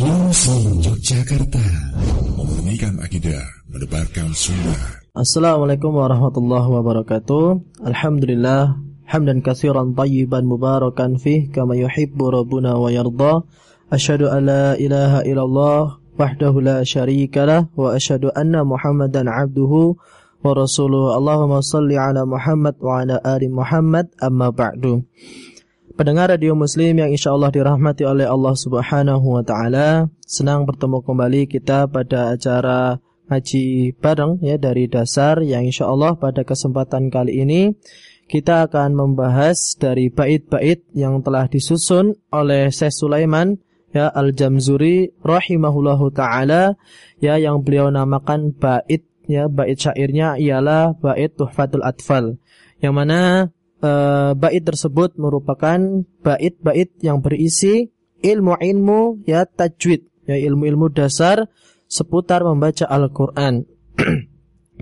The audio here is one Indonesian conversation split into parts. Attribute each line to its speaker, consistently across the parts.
Speaker 1: Muslim Yogyakarta. Memurnikan akidah Menebarkan sunnah.
Speaker 2: Assalamualaikum warahmatullahi wabarakatuh. Alhamdulillah Hamdan kasiran tayyiban mubarakan fih Kama yuhibbu rabbuna wa yarda. Ashadu an la ilaha illallah Wahdahu la sharika lah Wa ashadu anna muhammadan abduhu Wa rasuluh. Allahumma salli ala Muhammad Wa ala ali Muhammad Amma ba'du Pendengar radio muslim yang insya Allah dirahmati oleh Allah subhanahu wa ta'ala Senang bertemu kembali kita pada acara ngaji bareng ya dari dasar Yang insya Allah pada kesempatan kali ini Kita akan membahas dari bait-bait yang telah disusun oleh Syekh Sulaiman ya Al-Jamzuri rahimahullahu taala ya yang beliau namakan bait ya bait syairnya ialah bait Tuhfatul Atfal yang mana uh, bait tersebut merupakan bait-bait yang berisi ilmu-ilmu ya tajwid, ya ilmu-ilmu dasar seputar membaca Al-Qur'an.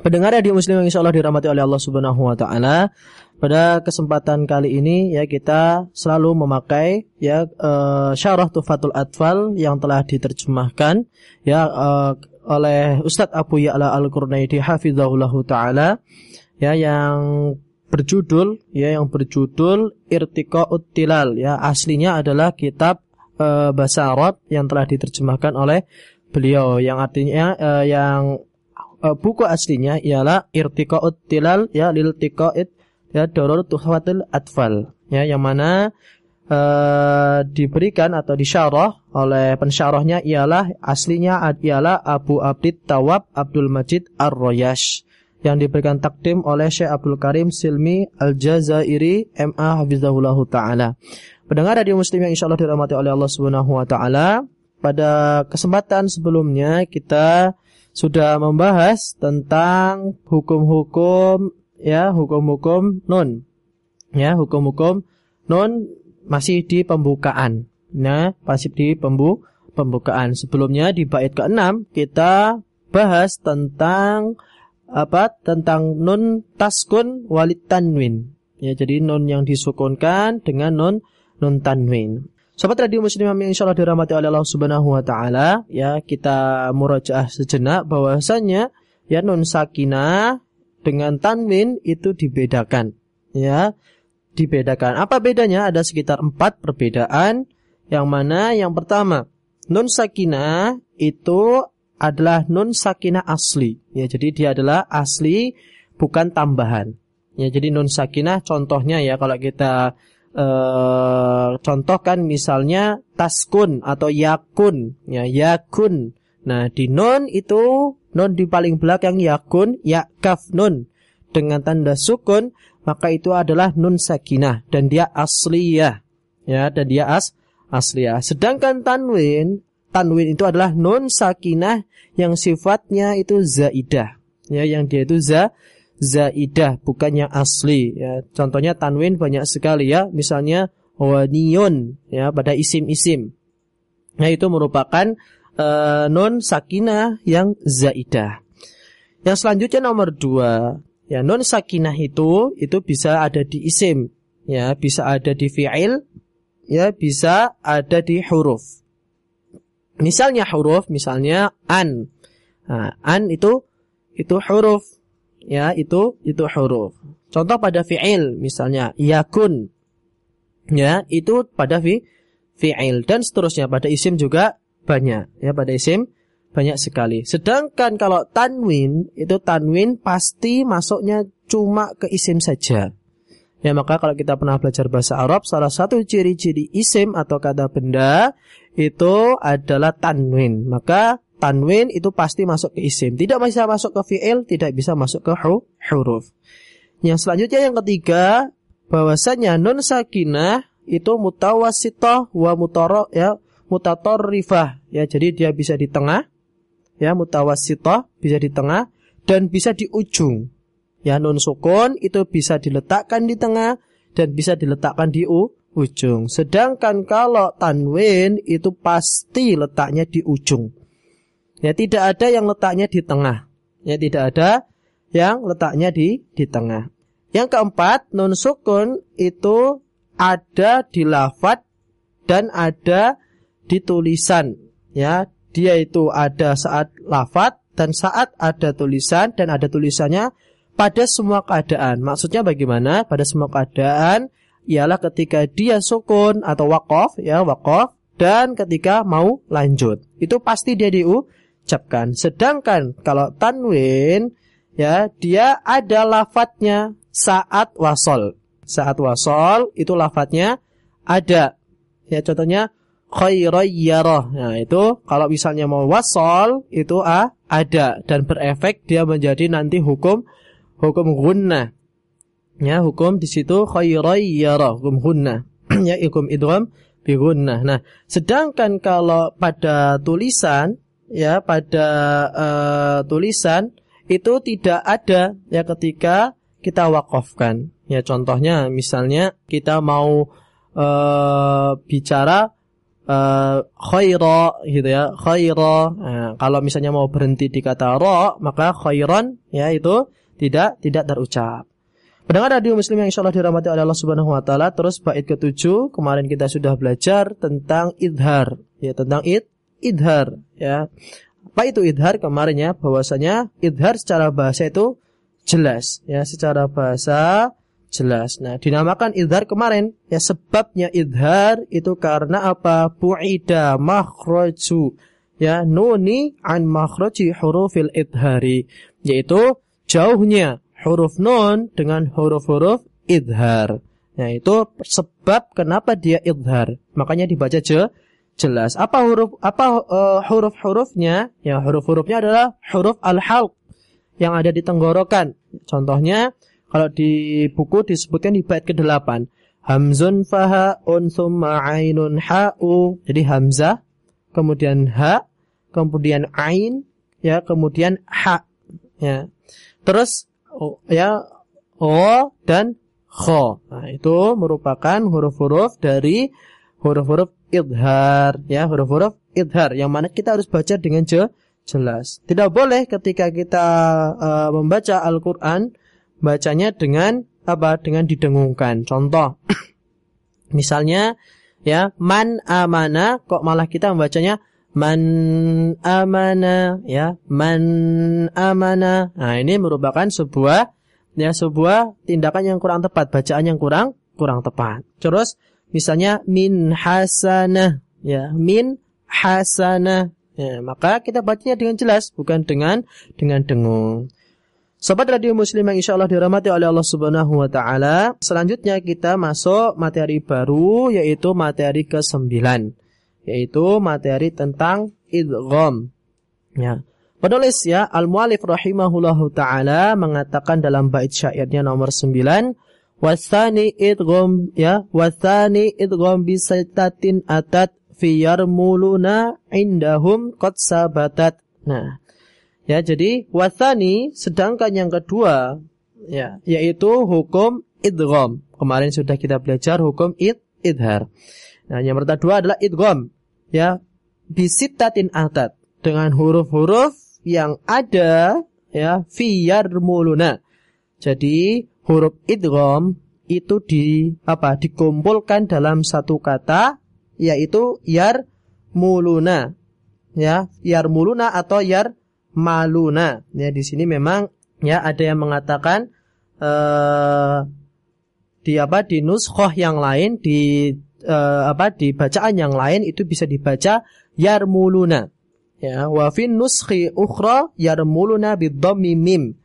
Speaker 2: Pendengar di muslim yang insya Allah dirahmati oleh Allah Subhanahu wa taala. Pada kesempatan kali ini ya kita selalu memakai ya uh, syarah Tufatul Atfal yang telah diterjemahkan ya uh, oleh Ustadz Abu Ya'la Al-Qurnaidi hafizahullahu taala ya yang berjudul ya yang berjudul Irtiqaut Tilal ya. Aslinya adalah kitab e, bahasa Arab yang telah diterjemahkan oleh beliau. Yang artinya e, yang e, buku aslinya ialah Irtiqaut Tilal ya lil tiqait ya Darur Tuhfatul Atfal ya. Yang mana e, diberikan atau disyarah oleh pensyarahnya ialah aslinya ialah Abu Abdid Tawab Abdul Majid Ar-Royash yang diberikan takdim oleh Syekh Abdul Karim Silmi Al-Jazairi MA Hafizahullah Ta'ala. Pendengar radio muslim yang insya Allah dirahmati oleh Allah Subhanahu Wa Ta'ala. Pada kesempatan sebelumnya kita sudah membahas tentang hukum-hukum ya hukum-hukum nun ya hukum-hukum nun masih di pembukaan nah masih di pembu pembukaan sebelumnya di bait ke-6 kita bahas tentang apa tentang nun taskun walid tanwin. Ya, jadi nun yang disukunkan dengan nun nun tanwin. Sobat radio muslim yang insyaallah dirahmati oleh Allah Subhanahu wa taala, ya kita murajaah sejenak bahwasanya ya nun sakinah dengan tanwin itu dibedakan. Ya, dibedakan. Apa bedanya? Ada sekitar empat perbedaan. Yang mana yang pertama, nun sakinah itu adalah nun sakinah asli. Ya, jadi dia adalah asli bukan tambahan. Ya, jadi nun sakinah contohnya ya kalau kita uh, contohkan misalnya taskun atau yakun, ya yakun. Nah, di nun itu nun di paling belakang yakun, yakaf nun dengan tanda sukun, maka itu adalah nun sakinah dan dia asliyah. Ya, dan dia as asliyah. Sedangkan tanwin tanwin itu adalah nun sakinah yang sifatnya itu zaidah. Ya, yang dia itu za zaidah bukan yang asli ya. Contohnya tanwin banyak sekali ya, misalnya waniyun ya pada isim-isim. Nah, itu merupakan uh, nun sakinah yang zaidah. Yang selanjutnya nomor dua, ya nun sakinah itu itu bisa ada di isim, ya bisa ada di fi'il, ya bisa ada di huruf. Misalnya huruf, misalnya an. Nah, an itu itu huruf. Ya, itu itu huruf. Contoh pada fi'il misalnya yakun. Ya, itu pada fi fi'il dan seterusnya pada isim juga banyak. Ya, pada isim banyak sekali. Sedangkan kalau tanwin itu tanwin pasti masuknya cuma ke isim saja. Ya maka kalau kita pernah belajar bahasa Arab salah satu ciri-ciri isim atau kata benda itu adalah tanwin. Maka tanwin itu pasti masuk ke isim. Tidak bisa masuk ke fi'il, tidak bisa masuk ke huruf. Yang selanjutnya yang ketiga, bahwasanya nun sakinah itu mutawasitah wa mutara ya mutatorrifah ya jadi dia bisa di tengah ya mutawasitah bisa di tengah dan bisa di ujung ya nun sukun itu bisa diletakkan di tengah dan bisa diletakkan di u ujung. Sedangkan kalau tanwin itu pasti letaknya di ujung. Ya tidak ada yang letaknya di tengah. Ya tidak ada yang letaknya di di tengah. Yang keempat, nun sukun itu ada di lafat dan ada di tulisan. ya dia itu ada saat lafat dan saat ada tulisan dan ada tulisannya pada semua keadaan. Maksudnya bagaimana? Pada semua keadaan ialah ketika dia sukun atau wakof ya wakof dan ketika mau lanjut. Itu pasti dia diucapkan. Sedangkan kalau tanwin ya dia ada lafadznya saat wasol. Saat wasol itu lafadznya ada. Ya contohnya khairayyarah. Nah, itu kalau misalnya mau wasol itu a ada dan berefek dia menjadi nanti hukum hukum gunnah. Ya, hukum di situ khairayyarah, hukum gunnah. ya, hukum idgham bi gunnah. Nah, sedangkan kalau pada tulisan ya pada uh, tulisan itu tidak ada ya ketika kita wakafkan. Ya contohnya misalnya kita mau uh, bicara uh, khaira gitu ya, khaira. Nah, kalau misalnya mau berhenti di kata ro, maka khairan ya itu tidak tidak terucap. Pendengar radio muslim yang insyaallah dirahmati oleh Allah Subhanahu wa taala, terus bait ketujuh kemarin kita sudah belajar tentang idhar, ya tentang id idhar ya. Apa itu idhar kemarin ya? Bahwasanya idhar secara bahasa itu jelas ya secara bahasa jelas. Nah, dinamakan idhar kemarin ya sebabnya idhar itu karena apa? Bu'ida makhraju ya nuni an makhraji hurufil idhari yaitu jauhnya huruf nun dengan huruf-huruf idhar. Nah, itu sebab kenapa dia idhar. Makanya dibaca je, jelas. Apa huruf apa uh, huruf-hurufnya? Ya, huruf-hurufnya adalah huruf al-halq yang ada di tenggorokan. Contohnya kalau di buku disebutkan di bait ke-8. Hamzun faha un summa ainun ha'u. Jadi hamzah, kemudian ha, kemudian ain, ya, kemudian ha. Ya. Terus o, ya o dan kho. Nah, itu merupakan huruf-huruf dari huruf-huruf idhar, ya, huruf-huruf idhar yang mana kita harus baca dengan je, jelas. Tidak boleh ketika kita uh, membaca Al-Qur'an bacanya dengan apa? Dengan didengungkan. Contoh misalnya ya, man amana kok malah kita membacanya man amana ya, man amana. Nah, ini merupakan sebuah ya sebuah tindakan yang kurang tepat, bacaan yang kurang kurang tepat. Terus misalnya min hasanah ya, min hasanah Ya, maka kita bacanya dengan jelas, bukan dengan dengan dengung. Sobat Radio Muslim yang insya Allah dirahmati oleh Allah Subhanahu Wa Taala. Selanjutnya kita masuk materi baru, yaitu materi ke-9. Yaitu materi tentang idgham. Ya. Penulis ya, Al-Mu'alif rahimahullahu ta'ala mengatakan dalam bait syairnya nomor 9, Wasani idgham ya, wasani idgham bisaitatin atat fi yarmuluna indahum qad sabatat. Nah, ya jadi wasani sedangkan yang kedua ya yaitu hukum idgham. Kemarin sudah kita belajar hukum id idhar. Nah, yang kedua adalah idgham ya. Bisitatin atat dengan huruf-huruf yang ada ya fi yarmuluna. Jadi huruf idgham itu di apa dikumpulkan dalam satu kata yaitu yar muluna ya yar muluna atau yar maluna ya di sini memang ya ada yang mengatakan uh, di apa di nuskhoh yang lain di uh, apa di bacaan yang lain itu bisa dibaca yar muluna ya wa fin nuskhi ukhra muluna bidhammi mim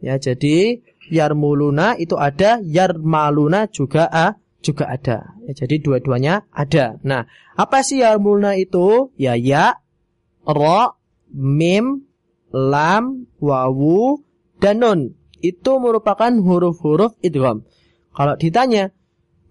Speaker 2: ya jadi yar muluna itu ada yar maluna juga ah, juga ada. Ya, jadi dua-duanya ada. Nah, apa sih mulna itu? Ya ya, ro, mim, lam, wawu, dan nun. Itu merupakan huruf-huruf idgham. Kalau ditanya,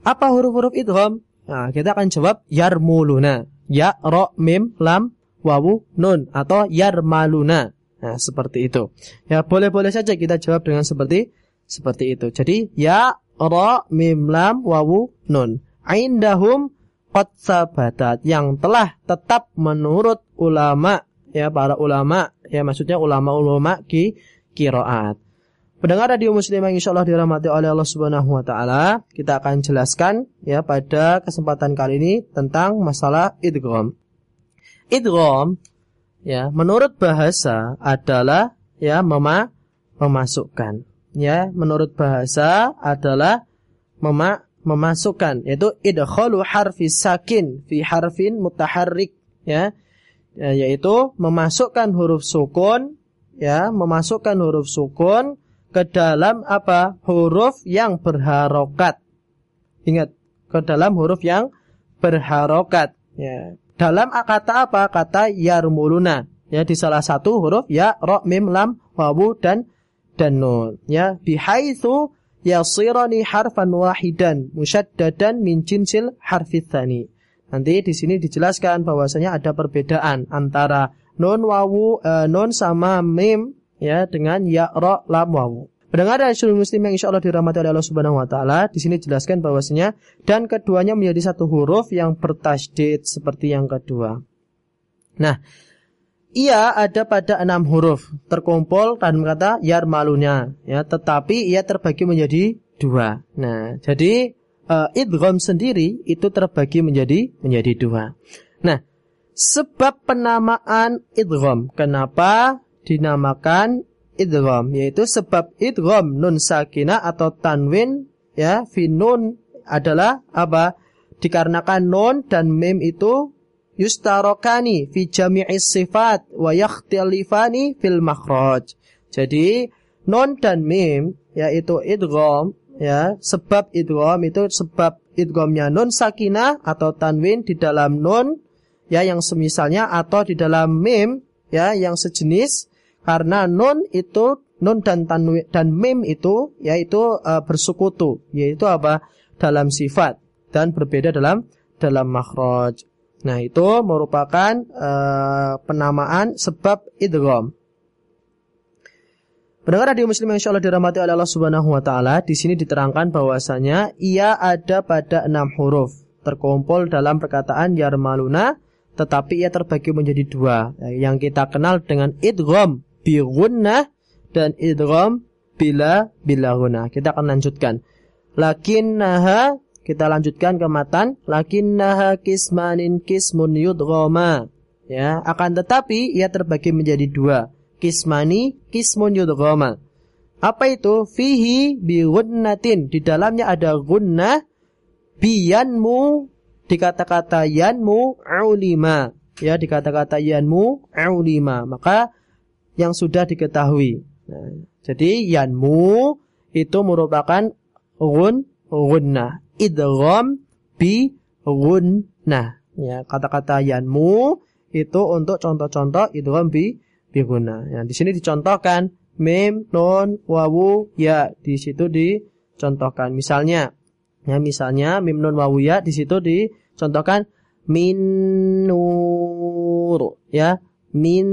Speaker 2: apa huruf-huruf idgham? Nah, kita akan jawab yarmuluna. Ya, ro, mim, lam, wawu, nun atau yarmaluna. Nah, seperti itu. Ya, boleh-boleh saja kita jawab dengan seperti seperti itu. Jadi, ya ra mim lam wawu nun. Aindahum qad sabatat yang telah tetap menurut ulama ya para ulama ya maksudnya ulama-ulama ki kiroat. Pendengar radio muslim yang insyaallah dirahmati oleh Allah Subhanahu wa taala, kita akan jelaskan ya pada kesempatan kali ini tentang masalah idgham. Idgham ya menurut bahasa adalah ya mema memasukkan ya menurut bahasa adalah mema memasukkan yaitu idkhalu harfi sakin fi harfin mutaharrik ya, ya yaitu memasukkan huruf sukun ya memasukkan huruf sukun ke dalam apa huruf yang berharokat ingat ke dalam huruf yang berharokat ya dalam kata apa? Kata yarmuluna. Ya di salah satu huruf ya ro mim lam wawu dan dan nun. Ya bihaitsu yasirani harfan wahidan musyaddadan min jinsil harfi tsani. Nanti di sini dijelaskan bahwasanya ada perbedaan antara nun wawu e, nun sama mim ya dengan ya ro lam wawu. Pendengar dan seluruh muslim yang insya Allah dirahmati oleh Allah Subhanahu Wa Taala, di sini jelaskan bahwasanya dan keduanya menjadi satu huruf yang bertasdid seperti yang kedua. Nah, ia ada pada enam huruf terkumpul dalam kata yar malunya, ya, tetapi ia terbagi menjadi dua. Nah, jadi uh, idgham sendiri itu terbagi menjadi menjadi dua. Nah, sebab penamaan idgham, kenapa dinamakan idgham yaitu sebab idgham nun sakinah atau tanwin ya fi nun adalah apa? Dikarenakan nun dan mim itu yustarokani fi jami'i sifat wa yakhtalifani fil makhraj. Jadi nun dan mim yaitu idgham ya sebab idgham itu sebab idghamnya nun sakinah atau tanwin di dalam nun ya yang semisalnya atau di dalam mim ya yang sejenis karena nun itu nun dan tanwin dan mim itu yaitu uh, bersekutu, yaitu apa? dalam sifat dan berbeda dalam dalam makhraj. Nah, itu merupakan uh, penamaan sebab idgham. Pendengar radio muslim yang insyaallah dirahmati oleh Allah Subhanahu wa taala, di sini diterangkan bahwasanya ia ada pada enam huruf terkumpul dalam perkataan yarmaluna tetapi ia terbagi menjadi dua yang kita kenal dengan idgham bi gunnah dan idgham bila bila gunnah. Kita akan lanjutkan. Lakinnaha kita lanjutkan ke matan lakinnaha kismanin kismun yudghama. Ya, akan tetapi ia terbagi menjadi dua. Kismani kismun yudghama. Apa itu? Fihi bi gunnatin. Di dalamnya ada gunnah biyanmu di kata-kata yanmu ulima. Ya, di kata-kata yanmu ulima. Maka yang sudah diketahui. Nah, jadi yanmu itu merupakan gun gunnah. Idgham bi gunnah. Ya, kata-kata yanmu itu untuk contoh-contoh idgham bi bi gunnah. Ya, di sini dicontohkan mim, nun, wawu, ya. Di situ dicontohkan. Misalnya, ya misalnya mim, nun, wawu, ya. Di situ dicontohkan min nur, ya min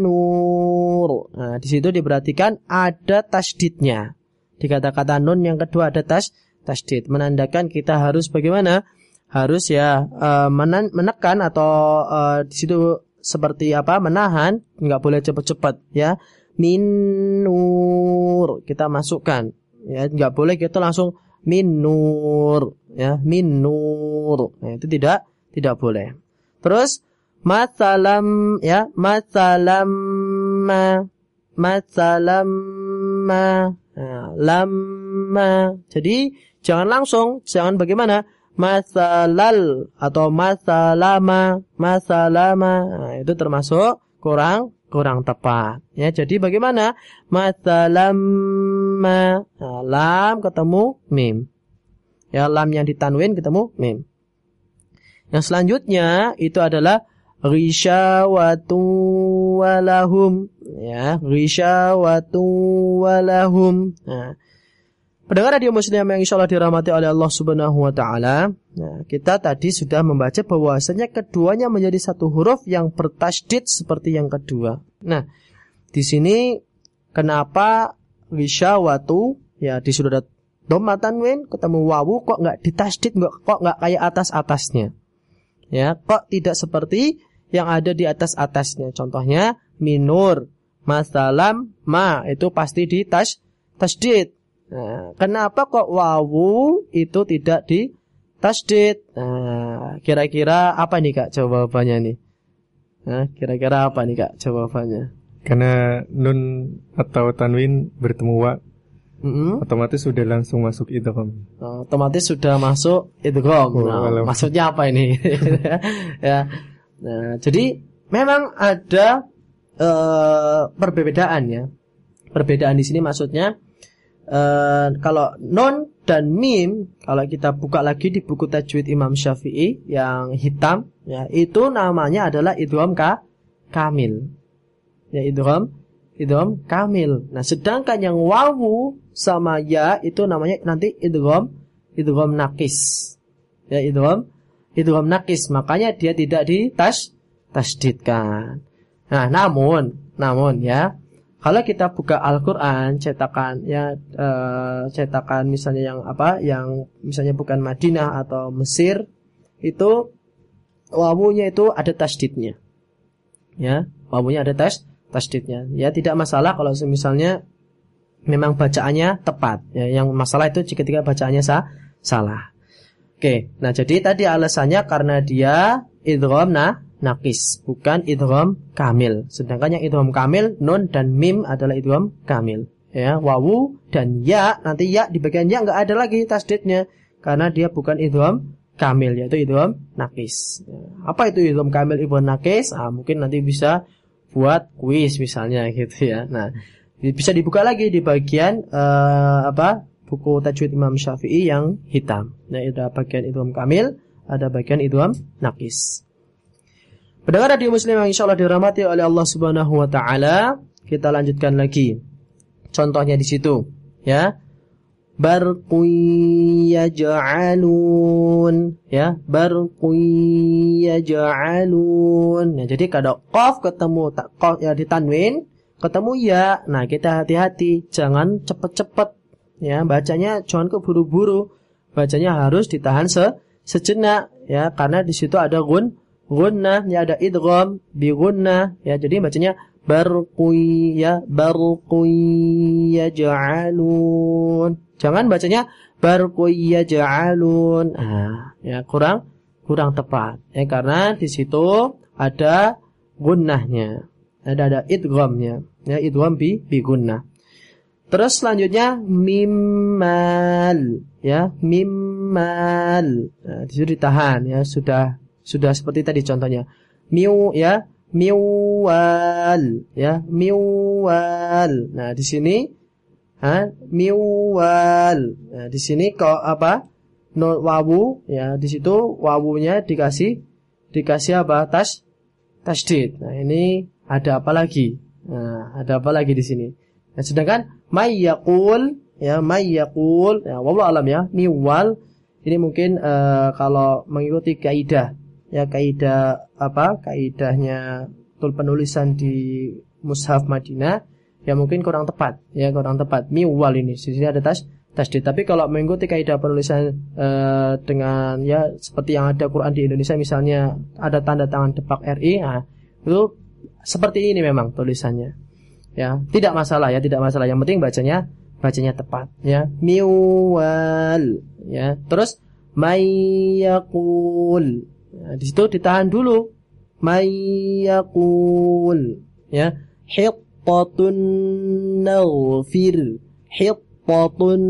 Speaker 2: nur. Nah, di situ diperhatikan ada tasdidnya. Di kata-kata nun yang kedua ada tas tasdid, menandakan kita harus bagaimana? Harus ya uh, menekan atau uh, di situ seperti apa? menahan, nggak boleh cepat-cepat ya. Min nur kita masukkan ya, nggak boleh kita langsung min nur ya, min nur. Nah, itu tidak tidak boleh. Terus Masalam ya, masalam ma masalam ma nah, lamma. Jadi jangan langsung, jangan bagaimana? Masalal atau masalama, masalama. Nah, itu termasuk kurang kurang tepat. Ya, jadi bagaimana? Masalamma. Nah, lam ketemu mim. Ya, lam yang ditanwin ketemu mim. Yang selanjutnya itu adalah ghisyawatu walahum ya ghisyawatu walahum nah Pendengar radio muslim yang insya Allah dirahmati oleh Allah subhanahu wa ta'ala. Nah, Kita tadi sudah membaca bahwasanya keduanya menjadi satu huruf yang bertasdid seperti yang kedua. Nah di sini kenapa Wisyawatu ya di sudah ada domatan win ketemu wawu kok nggak ditasdid kok nggak kayak atas atasnya ya kok tidak seperti yang ada di atas atasnya. Contohnya minur, masalam, ma itu pasti di tas tasdid. Nah, kenapa kok wawu itu tidak di tasdid? Nah, kira-kira apa nih kak jawabannya nih? Nah, kira-kira apa nih Kak jawabannya?
Speaker 3: Karena nun atau tanwin bertemu wa
Speaker 2: Mm-mm.
Speaker 3: otomatis sudah langsung masuk idgham.
Speaker 2: Otomatis sudah masuk idgham.
Speaker 3: Oh,
Speaker 2: Nah, maksudnya apa ini? ya. Nah, jadi memang ada eh, perbedaan ya. Perbedaan di sini maksudnya eh, kalau non dan mim kalau kita buka lagi di buku tajwid Imam Syafi'i yang hitam ya itu namanya adalah idgham ka kamil. Ya idgham idgham kamil. Nah, sedangkan yang wawu sama ya itu namanya nanti idgham idgham nakis. Ya idgham idgham nakis. Makanya dia tidak ditas tasdidkan. Nah, namun namun ya kalau kita buka Al-Qur'an cetakan ya eh, cetakan misalnya yang apa yang misalnya bukan Madinah atau Mesir itu wawunya itu ada tasdidnya. Ya, wawunya ada tas tasdidnya. Ya, tidak masalah kalau misalnya memang bacaannya tepat. Ya, yang masalah itu jika ketika bacaannya sah, salah. Oke, nah jadi tadi alasannya karena dia idgham nah nakis, bukan idgham kamil. Sedangkan yang idgham kamil nun dan mim adalah idgham kamil. Ya, wawu dan ya nanti ya di bagian ya nggak ada lagi tasdidnya karena dia bukan idgham kamil yaitu idgham nakis. Ya, Apa itu idgham kamil idgham nakis? Ah, mungkin nanti bisa buat kuis misalnya gitu ya. Nah, bisa dibuka lagi di bagian eh, apa buku tajwid Imam Syafi'i yang hitam. Nah, ada bagian idgham kamil, ada bagian idgham nakis. Pendengar radio muslim yang insyaallah dirahmati oleh Allah Subhanahu wa taala, kita lanjutkan lagi. Contohnya di situ, ya. Barqun yaj'alun, ya. Barqun yaj'alun. Nah, jadi kalau qaf ketemu tak qaf ya di tanwin, ketemu ya. Nah, kita hati-hati, jangan cepet-cepet ya bacanya jangan keburu-buru. Bacanya harus ditahan se sejenak ya. Karena di situ ada gun gunnah ya ada idgham bi gunnah ya. Jadi bacanya barqui ya barqui jangan bacanya barqui yaj'alun ah ya kurang kurang tepat. Ya karena di situ ada gunnahnya ada ada idghamnya. Ya idgham bi bi gunnah Terus selanjutnya mimal ya, mimal. Nah, di situ ditahan ya, sudah sudah seperti tadi contohnya. Miu ya, miwal ya, miwal. Nah, di sini ha, miwal. Nah, di sini kok apa? No, wawu ya, di situ wawunya dikasih dikasih apa? Tas tasdid. Nah, ini ada apa lagi? Nah, ada apa lagi di sini? Nah, sedangkan may ya may ya wallahu alam ya miwal ini mungkin eh, kalau mengikuti kaidah ya kaidah apa kaidahnya tul penulisan di mushaf Madinah ya mungkin kurang tepat ya kurang tepat. Miwal ini di sini ada tas tasdid. Tapi kalau mengikuti kaidah penulisan eh, dengan ya seperti yang ada Quran di Indonesia misalnya ada tanda tangan depak RI nah, itu seperti ini memang tulisannya ya tidak masalah ya tidak masalah. Yang penting bacanya bacanya tepat ya. Miwal ya. Terus mayakul ya, di situ ditahan dulu. Mayakul ya. Hittatun naghfir. Hittatun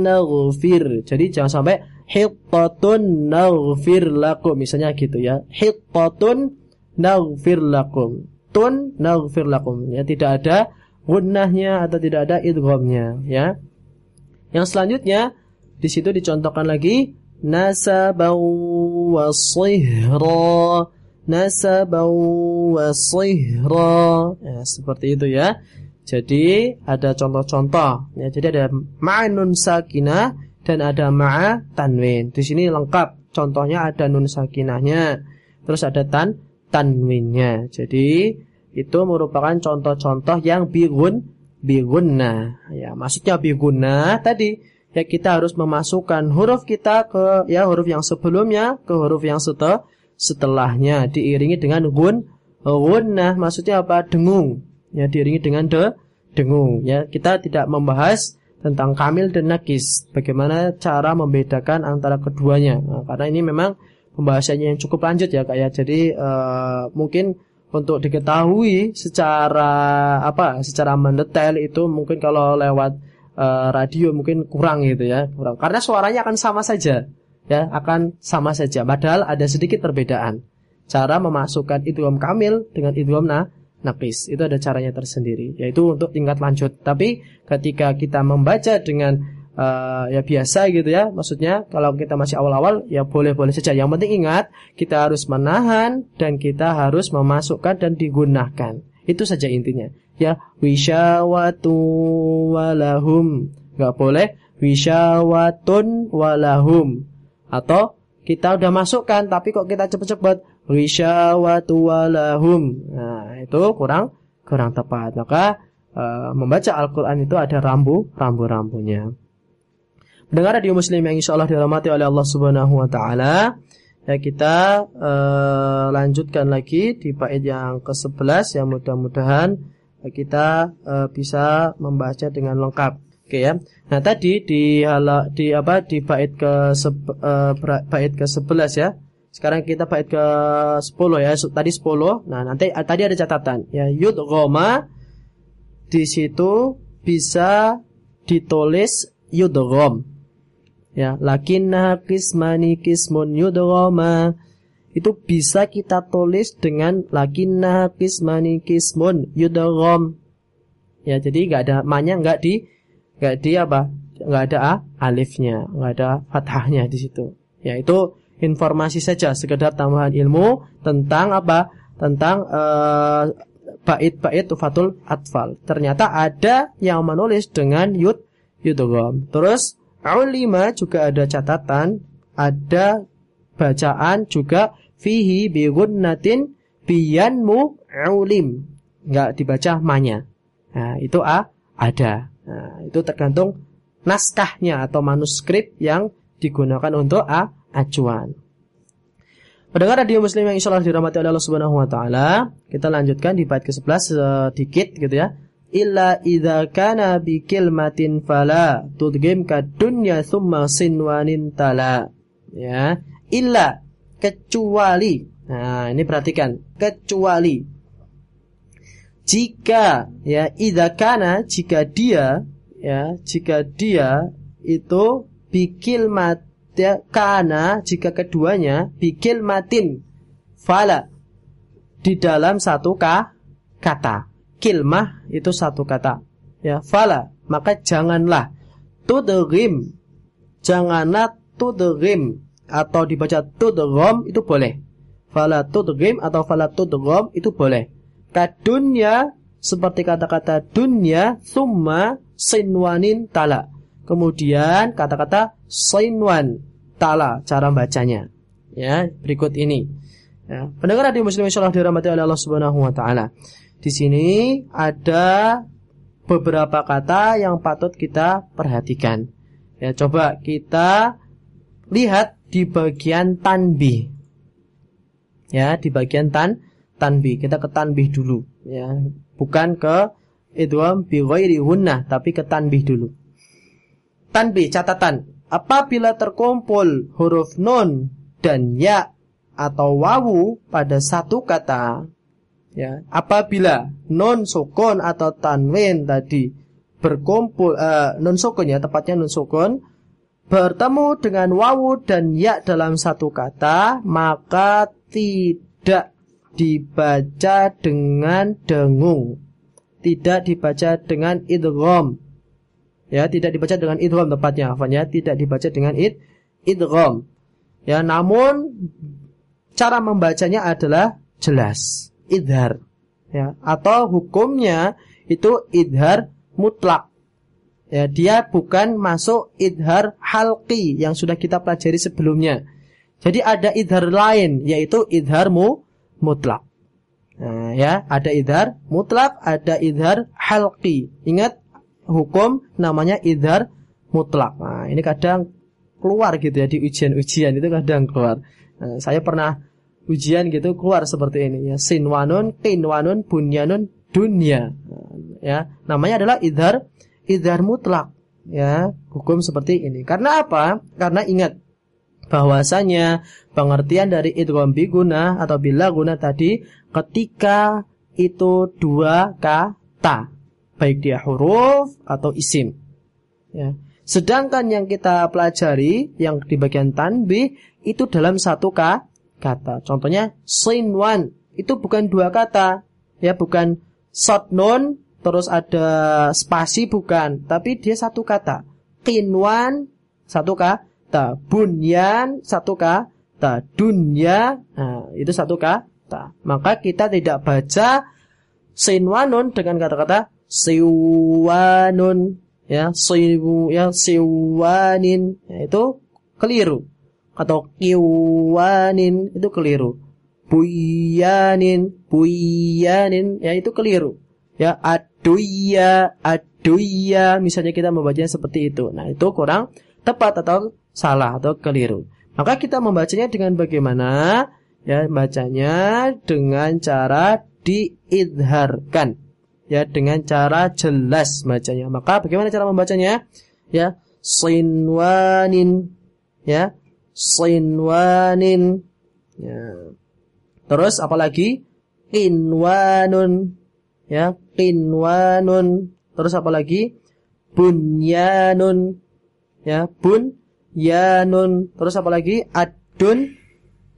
Speaker 2: naghfir. Jadi jangan sampai hittatun naghfir lakum. Misalnya gitu ya. Hittatun naghfir lakum tun naghfir lakum. Ya tidak ada gunnahnya atau tidak ada idghamnya ya. Yang selanjutnya di situ dicontohkan lagi nasabau wa sihra. Nasabau wa sihra. Ya seperti itu ya. Jadi ada contoh-contoh. Ya jadi ada ma'nun sakinah dan ada ma'a tanwin. Di sini lengkap. Contohnya ada nun sakinahnya. Terus ada tan tanwinnya. Jadi itu merupakan contoh-contoh yang bigun biguna. Ya, maksudnya biguna tadi ya kita harus memasukkan huruf kita ke ya huruf yang sebelumnya ke huruf yang setel, setelahnya diiringi dengan gun gunnah maksudnya apa? dengung. Ya diiringi dengan de dengung ya. Kita tidak membahas tentang kamil dan nakis. Bagaimana cara membedakan antara keduanya. Nah, karena ini memang pembahasannya yang cukup lanjut ya Kak ya. Jadi uh, mungkin untuk diketahui secara apa? secara mendetail itu mungkin kalau lewat uh, radio mungkin kurang gitu ya, kurang. Karena suaranya akan sama saja. Ya, akan sama saja padahal ada sedikit perbedaan. Cara memasukkan idgham kamil dengan idgham nah, napis. Itu ada caranya tersendiri, yaitu untuk tingkat lanjut. Tapi ketika kita membaca dengan uh, ya biasa gitu ya, maksudnya kalau kita masih awal-awal ya boleh-boleh saja. Yang penting ingat kita harus menahan dan kita harus memasukkan dan digunakan. Itu saja intinya. Ya, wisyawatu walahum. Enggak boleh wisyawatun walahum. Atau kita udah masukkan tapi kok kita cepet-cepet wisyawatu walahum. Nah, itu kurang kurang tepat. Maka uh, membaca Al-Qur'an itu ada rambu rambu-rambunya. Dengar radio muslim yang insya Allah dirahmati oleh Allah Subhanahu wa taala. Ya kita uh, lanjutkan lagi di bait yang ke-11 yang mudah-mudahan kita uh, bisa membaca dengan lengkap. Oke ya. Nah, tadi di di apa di bait ke uh, bait ke-11 ya. Sekarang kita bait ke 10 ya. Tadi 10. Nah, nanti tadi ada catatan ya yud goma di situ bisa ditulis yudgham. Ya, lakinna kismani kismun yudghama. Itu bisa kita tulis dengan lakinna kismani kismun yudgham. Ya, jadi enggak ada manya enggak di enggak di apa? Enggak ada a, alifnya, enggak ada fathahnya di situ. Ya, itu informasi saja sekedar tambahan ilmu tentang apa? Tentang uh, bait-bait tufatul atfal. Ternyata ada yang menulis dengan yud yudgham. Terus ulima juga ada catatan, ada bacaan juga fihi bi gunnatin biyanmu ulim. Enggak dibaca manya. Nah, itu a ada. Nah, itu tergantung naskahnya atau manuskrip yang digunakan untuk a acuan. Pendengar radio muslim yang insyaallah dirahmati oleh Allah Subhanahu wa taala, kita lanjutkan di bait ke-11 sedikit gitu ya. Illa idza kana bi kilmatin fala. Tudgim ka dunya thumma sinwanin tala. Ya, illa. Kecuali. Nah, ini perhatikan, kecuali. Jika ya idza kana jika dia ya jika dia itu bikil mat ya, kana jika keduanya bikil matin fala. Di dalam satu ka, kata kilmah itu satu kata ya fala maka janganlah tudghim janganlah tudghim atau dibaca tudgham itu boleh fala tudghim atau fala tudgham itu boleh kadunya seperti kata-kata dunya summa sinwanin tala Kemudian kata-kata Sainwan Ta'ala cara bacanya. Ya, berikut ini. Ya, pendengar radio muslim insyaallah dirahmati oleh Allah Subhanahu wa taala. Di sini ada beberapa kata yang patut kita perhatikan. Ya, coba kita lihat di bagian tanbih. Ya, di bagian tan tanbih. Kita ke tanbih dulu, ya. Bukan ke idgham bi ghairi hunnah, tapi ke tanbih dulu. Tanbih catatan apabila terkumpul huruf nun dan ya atau wawu pada satu kata ya. Apabila nun sukun atau tanwin tadi berkumpul uh, nun sukun ya tepatnya nun sukun bertemu dengan wawu dan ya dalam satu kata maka tidak dibaca dengan dengung. Tidak dibaca dengan idgham. Ya tidak dibaca dengan idgham tepatnya ya. Tidak dibaca dengan id idgham. Ya namun cara membacanya adalah jelas idhar. Ya. Atau hukumnya itu idhar mutlak. Ya dia bukan masuk idhar halqi yang sudah kita pelajari sebelumnya. Jadi ada idhar lain yaitu idhar mu mutlak. Nah, ya ada idhar mutlak ada idhar halqi. Ingat hukum namanya idhar mutlak. Nah, ini kadang keluar gitu ya di ujian-ujian itu kadang keluar. Nah, saya pernah ujian gitu keluar seperti ini ya sinwanun, kinwanun, bunyanun, dunya. Nah, ya, namanya adalah idhar idhar mutlak. Ya, hukum seperti ini. Karena apa? Karena ingat bahwasanya pengertian dari idgham biguna atau bila guna tadi ketika itu dua kata baik dia huruf atau isim ya sedangkan yang kita pelajari yang di bagian tanbih itu dalam satu kata contohnya sinwan itu bukan dua kata. Ya bukan short terus ada spasi bukan. Tapi dia satu kata. Kinwan satu kata. Kata bunyan satu kata. Dunya nah, itu satu kata. Maka kita tidak baca sinwanun dengan kata-kata siwanun. Ya siwu ya siwanin. Ya, itu keliru atau kiwanin itu keliru buyanin buyanin ya itu keliru ya aduya aduya misalnya kita membacanya seperti itu nah itu kurang tepat atau salah atau keliru. Maka kita membacanya dengan bagaimana? Ya, bacanya dengan cara diidharkan. Ya, dengan cara jelas bacanya. Maka bagaimana cara membacanya? Ya, sinwanin. Ya, sinwanin. Ya. Terus apalagi? Qinwanun. Ya, qinwanun. Terus apalagi? Bunyanun. Ya, bun ya nun terus apa lagi adun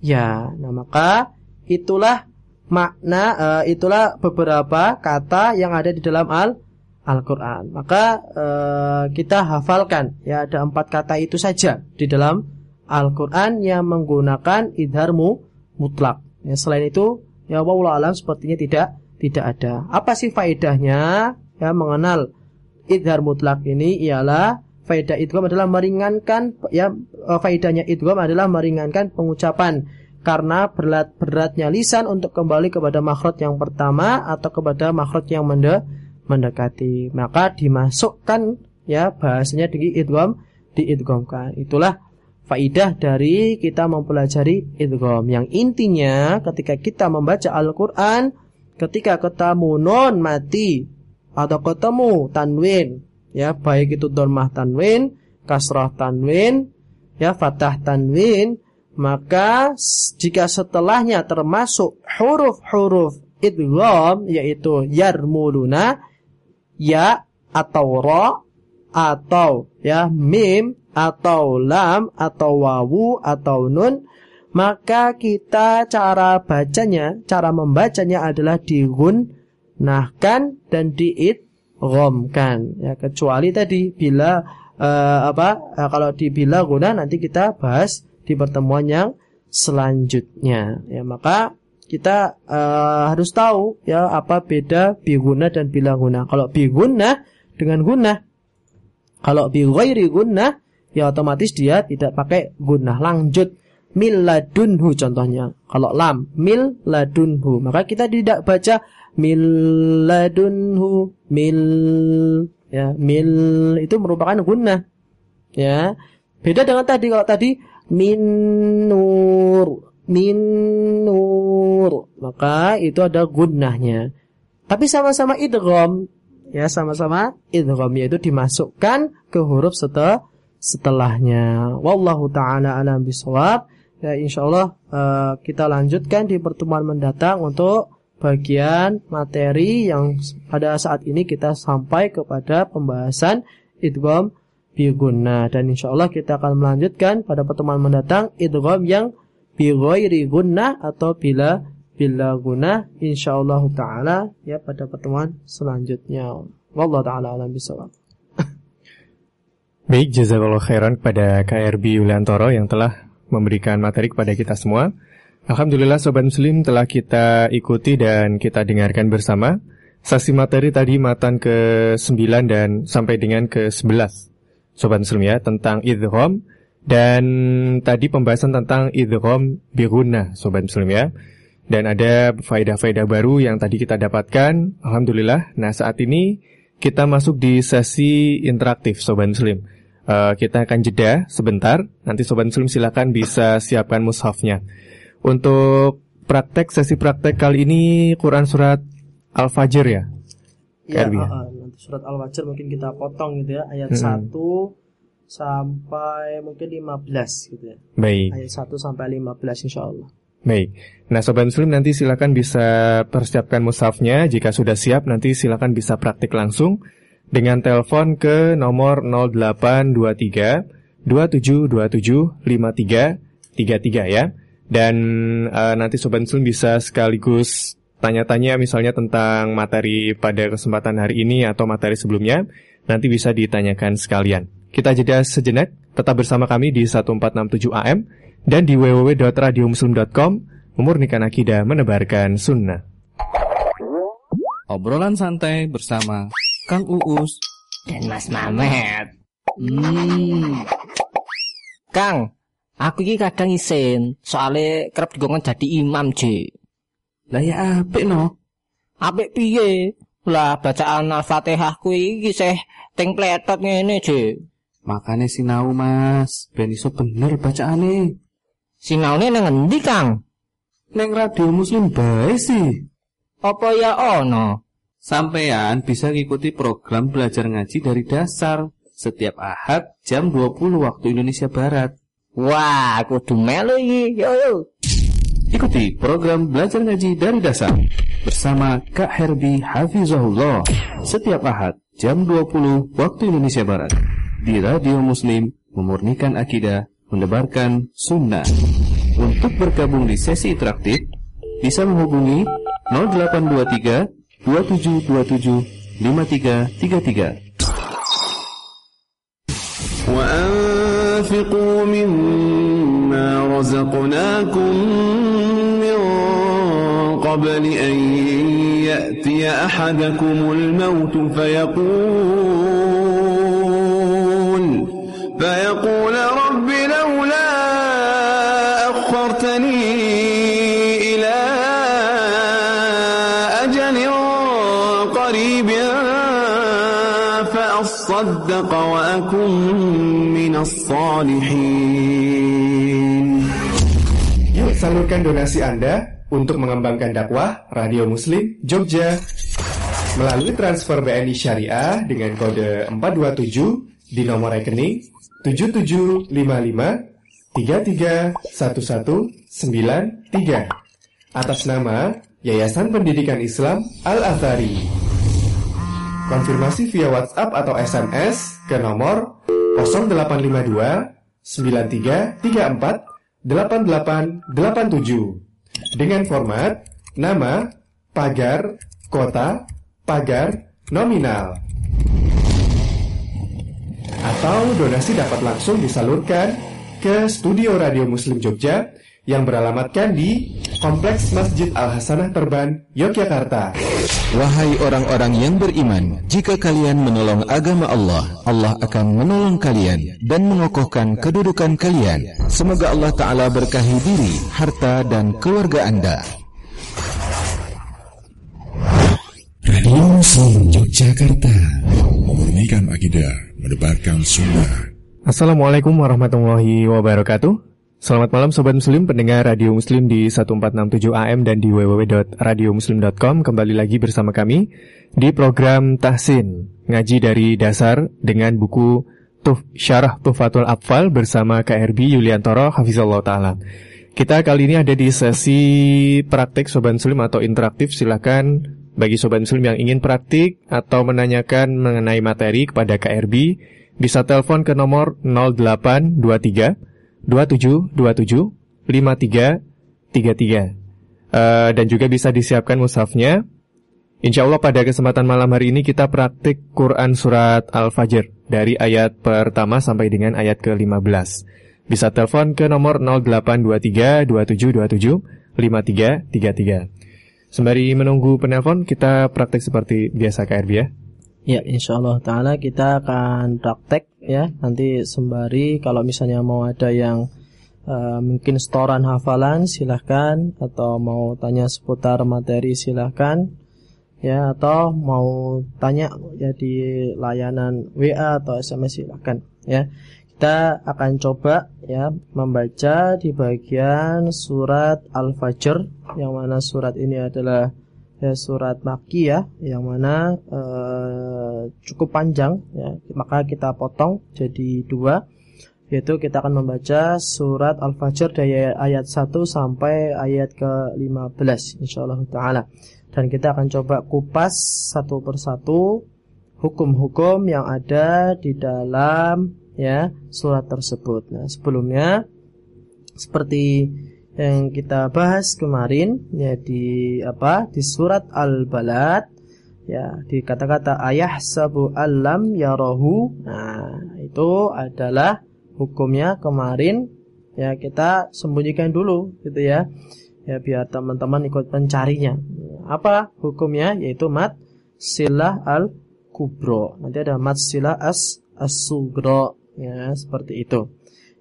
Speaker 2: ya nah maka itulah makna uh, itulah beberapa kata yang ada di dalam al Al-Quran maka uh, kita hafalkan ya ada empat kata itu saja di dalam Al-Quran yang menggunakan idharmu mutlak. Ya, selain itu ya Allah alam sepertinya tidak tidak ada. Apa sih faedahnya? Ya mengenal idhar mutlak ini ialah faedah idgham adalah meringankan ya eh, faedahnya idgham adalah meringankan pengucapan. Karena berat-beratnya lisan untuk kembali kepada makhraj yang pertama atau kepada makhraj yang mende mendekati. Maka dimasukkan ya bahasanya di idgham diidghamkan. Itulah faidah dari kita mempelajari idgham. Yang intinya ketika kita membaca Al-Qur'an ketika ketemu non mati atau ketemu tanwin ya baik itu dormah tanwin, kasrah tanwin, ya fathah tanwin, maka jika setelahnya termasuk huruf-huruf idgham yaitu yarmuluna ya atau ra atau ya mim atau lam atau wawu atau nun maka kita cara bacanya cara membacanya adalah digun-nahkan dan diit ghamkan ya kecuali tadi bila uh, apa uh, kalau di bila guna nanti kita bahas di pertemuan yang selanjutnya. Ya maka kita uh, harus tahu ya apa beda biguna dan bila guna. Kalau biguna dengan guna. Kalau bi ghairi guna ya otomatis dia tidak pakai guna. Lanjut. Mil ladunhu contohnya. Kalau lam mil ladunhu. Maka kita tidak baca mil ladunhu mil ya mil itu merupakan gunnah ya. Beda dengan tadi. Kalau tadi min nur min nur maka itu ada gunnahnya tapi sama-sama idgham. Ya sama-sama idgham. Yaitu dimasukkan ke huruf setel setelahnya. Wallahu taala alam bisawab. Ya insyaallah uh, kita lanjutkan di pertemuan mendatang untuk bagian materi yang pada saat ini kita sampai kepada pembahasan idgham biguna dan insya Allah kita akan melanjutkan pada pertemuan mendatang idgham yang bi ghairi atau bila bila guna insyaallah taala ya pada pertemuan selanjutnya. Wallahu taala alam bisawab
Speaker 3: Baik, jazakallahu khairan kepada KRB Yuliantoro yang telah memberikan materi kepada kita semua. Alhamdulillah Sobat Muslim telah kita ikuti dan kita dengarkan bersama Sasi materi tadi matan ke-9 dan sampai dengan ke-11 Sobat Muslim ya tentang idhom Dan tadi pembahasan tentang idhom biruna Sobat Muslim ya. Dan ada faedah-faedah baru yang tadi kita dapatkan. Alhamdulillah Nah saat ini kita masuk di sesi interaktif Sobat Muslim uh, Kita akan jeda sebentar Nanti Sobat Muslim silakan bisa siapkan mushafnya untuk praktek sesi praktek kali ini Quran surat Al-Fajr ya?
Speaker 2: Ya, uh, nanti surat Al-Fajr mungkin kita potong gitu ya ayat hmm. 1 sampai mungkin 15 gitu ya.
Speaker 3: Baik.
Speaker 2: Ayat 1 sampai 15 insya Allah.
Speaker 3: Baik. Nah, Sobat Muslim nanti silakan bisa persiapkan mushafnya. Jika sudah siap, nanti silakan bisa praktik langsung dengan telepon ke nomor 0823 2727 5333 ya. Dan uh, nanti Sobat Muslim bisa sekaligus tanya-tanya misalnya tentang materi pada kesempatan hari ini atau materi sebelumnya. Nanti bisa ditanyakan sekalian. Kita jeda sejenak, tetap bersama kami di 1467 AM dan di www.radiomuslim.com memurnikan akidah menebarkan sunnah.
Speaker 4: Obrolan santai bersama Kang Uus
Speaker 5: dan Mas Mamet.
Speaker 4: Hmm.
Speaker 5: Kang, aku ini kadang isin, soalnya kerap digongkon jadi imam, Ji.
Speaker 4: Lah ya apik no.
Speaker 5: Apik piye? Lah bacaan Al-Fatihah kuwi iki sih teng pletot ngene, Ji.
Speaker 4: Makane sinau Mas, ben iso bener bacaane.
Speaker 5: Sinaune nang endi, Kang?
Speaker 4: Neng radio muslim bae sih.
Speaker 5: Apa ya ono?
Speaker 4: Sampean bisa ngikuti program belajar ngaji dari dasar setiap Ahad jam 20 waktu Indonesia Barat.
Speaker 5: Wah, kudu melu iki. Yo yo.
Speaker 4: Ikuti program belajar ngaji dari dasar bersama Kak Herbi Hafizahullah setiap Ahad jam 20 waktu Indonesia Barat di Radio Muslim memurnikan akidah, mendebarkan sunnah. Untuk bergabung di sesi interaktif bisa menghubungi 0823 2727 5333. وأنفقوا مما رزقناكم من قبل أن يأتي أحدكم الموت فيقول فيقول فأصدق وأكن من الصالحين
Speaker 3: Yuk salurkan donasi Anda untuk mengembangkan dakwah Radio Muslim Jogja melalui transfer BNI Syariah dengan kode 427 di nomor rekening 7755 331193 atas nama Yayasan Pendidikan Islam Al-Azhari. Konfirmasi via WhatsApp atau SMS ke nomor 0852 9334 8887 dengan format nama, pagar, kota, pagar, nominal. Atau donasi dapat langsung disalurkan ke Studio Radio Muslim Jogja yang beralamatkan di Kompleks Masjid Al-Hasanah Terban, Yogyakarta.
Speaker 6: Wahai orang-orang yang beriman, jika kalian menolong agama Allah, Allah akan menolong kalian dan mengokohkan kedudukan kalian. Semoga Allah Ta'ala berkahi diri, harta, dan keluarga Anda.
Speaker 1: Radio Muslim Yogyakarta Memurnikan akidah Menebarkan sunnah
Speaker 3: Assalamualaikum warahmatullahi wabarakatuh. Selamat malam Sobat Muslim, pendengar Radio Muslim di 1467 AM dan di www.radiomuslim.com Kembali lagi bersama kami di program Tahsin Ngaji dari Dasar dengan buku Tuf, Syarah Tufatul Atfal bersama KRB Yuliantoro Hafizullah Ta'ala. Kita kali ini ada di sesi praktik Sobat Muslim atau interaktif. Silahkan bagi Sobat Muslim yang ingin praktik atau menanyakan mengenai materi kepada KRB Bisa telepon ke nomor 0823 2727 53 33 uh, dan juga bisa disiapkan mushafnya. Insya Allah pada kesempatan malam hari ini kita praktik Quran Surat Al-Fajr dari ayat pertama sampai dengan ayat ke-15. Bisa telepon ke nomor 0823 2727 5333. Sembari menunggu penelpon, kita praktik seperti biasa KRB ya.
Speaker 2: Ya, insya Allah Ta'ala kita akan praktek ya. Nanti sembari kalau misalnya mau ada yang uh, mungkin setoran hafalan silahkan. Atau mau tanya seputar materi silahkan. Ya, atau mau tanya ya di layanan WA atau SMS silahkan ya. Kita akan coba ya membaca di bagian surat Al-Fajr yang mana surat ini adalah ya surat Makkiyah yang mana uh, cukup panjang ya maka kita potong jadi dua yaitu kita akan membaca surat Al-Fajr dari ayat 1 sampai ayat ke-15 insyaallah taala dan kita akan coba kupas satu persatu hukum-hukum yang ada di dalam ya surat tersebut. Nah, sebelumnya seperti yang kita bahas kemarin ya di apa di surat Al-Balad ya di kata-kata ayah sabu alam yarahu. Nah itu adalah hukumnya kemarin. Ya kita sembunyikan dulu gitu ya. Ya biar teman-teman ikut mencarinya. Apa hukumnya? Yaitu mat silah al kubro nanti ada mat silah as as-sugro ya seperti itu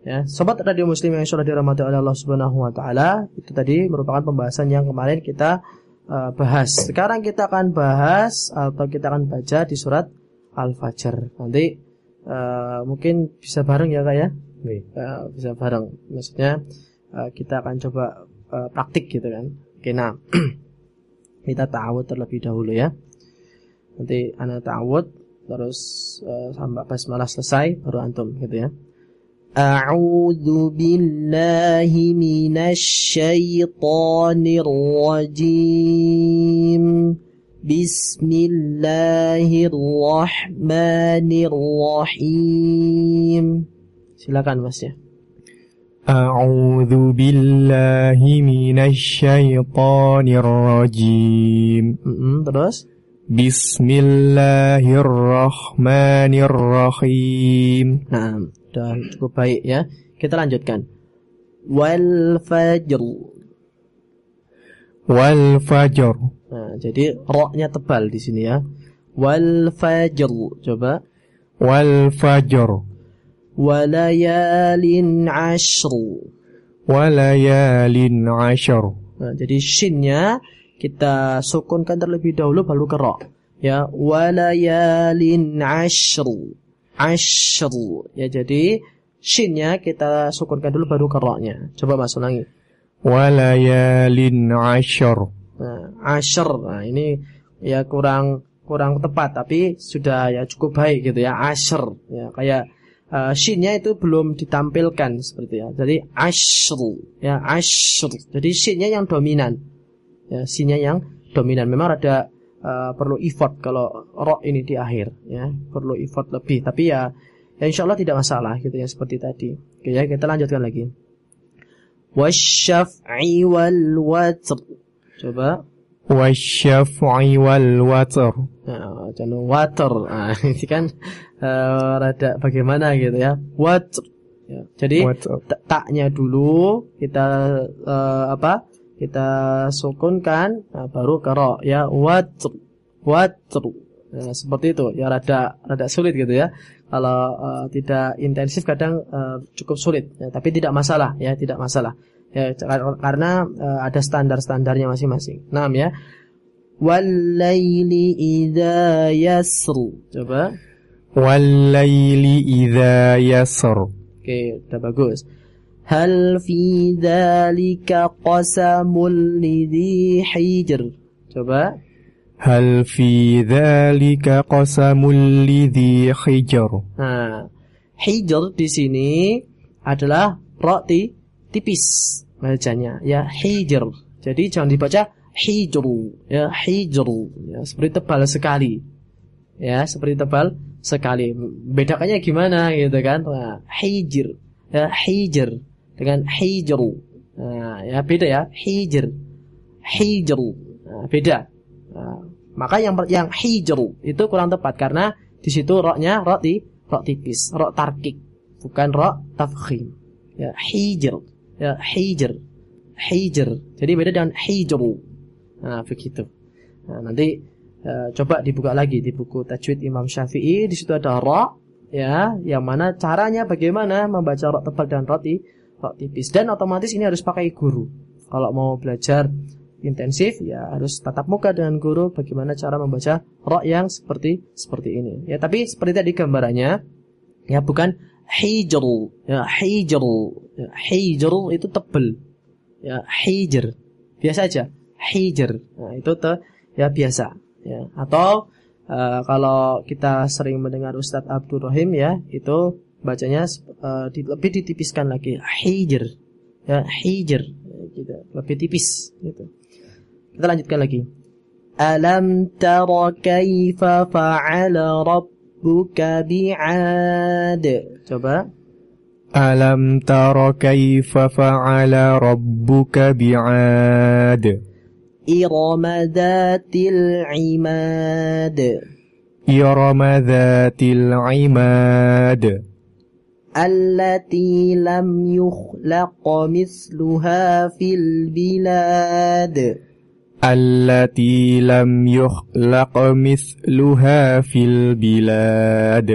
Speaker 2: Ya, sobat radio muslim yang sudah dirahmati oleh Allah Subhanahu wa taala, itu tadi merupakan pembahasan yang kemarin kita uh, bahas. Sekarang kita akan bahas atau kita akan baca di surat Al-Fajr. Nanti uh, mungkin bisa bareng ya Kak ya? Uh, bisa bareng. Maksudnya uh, kita akan coba uh, praktik gitu kan. Oke, nah. kita ta'awud terlebih dahulu ya. Nanti anak ta'awud terus uh, sampai basmalah selesai baru antum gitu ya. أعوذ بالله من الشيطان الرجيم بسم الله الرحمن الرحيم silakan Mas ya
Speaker 3: أعوذ بالله من الشيطان الرجيم
Speaker 2: mm -mm, terus
Speaker 3: بسم الله الرحمن الرحيم
Speaker 2: Nah sudah cukup baik ya. Kita lanjutkan. Wal fajr.
Speaker 3: Wal fajr.
Speaker 2: Nah, jadi roknya tebal di sini ya. Wal fajr. Coba.
Speaker 3: Wal fajr.
Speaker 2: Walayalin ashr.
Speaker 3: Walayalin ashr.
Speaker 2: Nah, jadi shinnya kita sukunkan terlebih dahulu baru ke ro. Ya, walayalin ashr ashr ya jadi shinnya kita sukunkan dulu baru keroknya coba mas ulangi.
Speaker 3: Walayalin ashr
Speaker 2: nah, ashr nah ini ya kurang kurang tepat tapi sudah ya cukup baik gitu ya ashr ya kayak uh, shinnya itu belum ditampilkan seperti ya. Jadi ashr ya ashr jadi shinnya yang dominan. Ya shinnya yang dominan. Memang ada uh, perlu effort kalau roh ini di akhir ya. Perlu effort lebih. Tapi ya ya insya Allah tidak masalah gitu ya seperti tadi. Oke ya kita lanjutkan lagi. Wasyaf'i wal watr. Coba.
Speaker 3: Wasyaf'i wal watr.
Speaker 2: Nah jangan water nah, ini kan uh, rada bagaimana gitu ya. Watr. Ya, jadi taknya dulu kita uh, apa kita sukunkan nah, baru karo ya watr watr nah, seperti itu. Ya rada rada sulit gitu ya. Kalau uh, tidak intensif kadang uh, cukup sulit. Ya, tapi tidak masalah ya tidak masalah. Ya karena uh, ada standar-standarnya masing-masing. Nah ya. Walaili idza yasr. Coba.
Speaker 3: Walaili idza yasr.
Speaker 2: Oke udah bagus Hal fi dzalika qasamul lidhi hijr. Coba.
Speaker 3: Hal fi dzalika qasamul lidhi hijr.
Speaker 2: Nah, hijr di sini adalah roti tipis bacanya ya hijr. Jadi jangan dibaca hijru ya hijru ya seperti tebal sekali. Ya, seperti tebal sekali. Bedakannya gimana gitu kan? Nah, hijr ya hijr dengan hijru. Nah, ya beda ya, hijr. Hijru. Nah, beda. Nah, maka yang yang hijru itu kurang tepat karena di situ roknya rok di rok tipis, rok tarkik, bukan rok tafkhim. Ya, hijr. Ya, hijr. Hijr. Jadi beda dengan hijru. Nah, begitu. Nah, nanti uh, coba dibuka lagi di buku tajwid Imam Syafi'i, di situ ada ra ya, yang mana caranya bagaimana membaca rok tebal dan roti rok tipis dan otomatis ini harus pakai guru. Kalau mau belajar intensif ya harus tatap muka dengan guru bagaimana cara membaca rok yang seperti seperti ini. Ya tapi seperti tadi gambarannya ya bukan hijr ya hijr ya, hijr itu tebel. Ya hijr. Biasa aja. Hijr. Nah, itu te, ya biasa. Ya atau uh, kalau kita sering mendengar Ustadz Abdul Rahim ya itu bacanya uh, di, lebih ditipiskan lagi. Hijr. Ya hijr. Gitu. Lebih tipis gitu. Kita lanjutkan lagi. Alam tara kaifa fa'ala rabbuka bi'ad? Coba.
Speaker 3: Alam tara kaifa fa'ala rabbuka bi'ad?
Speaker 2: Iramadatil
Speaker 3: imad. Iramadatil imad
Speaker 2: allati lam yukhlaq misluha fil bilad
Speaker 3: allati lam yukhlaq misluha fil bilad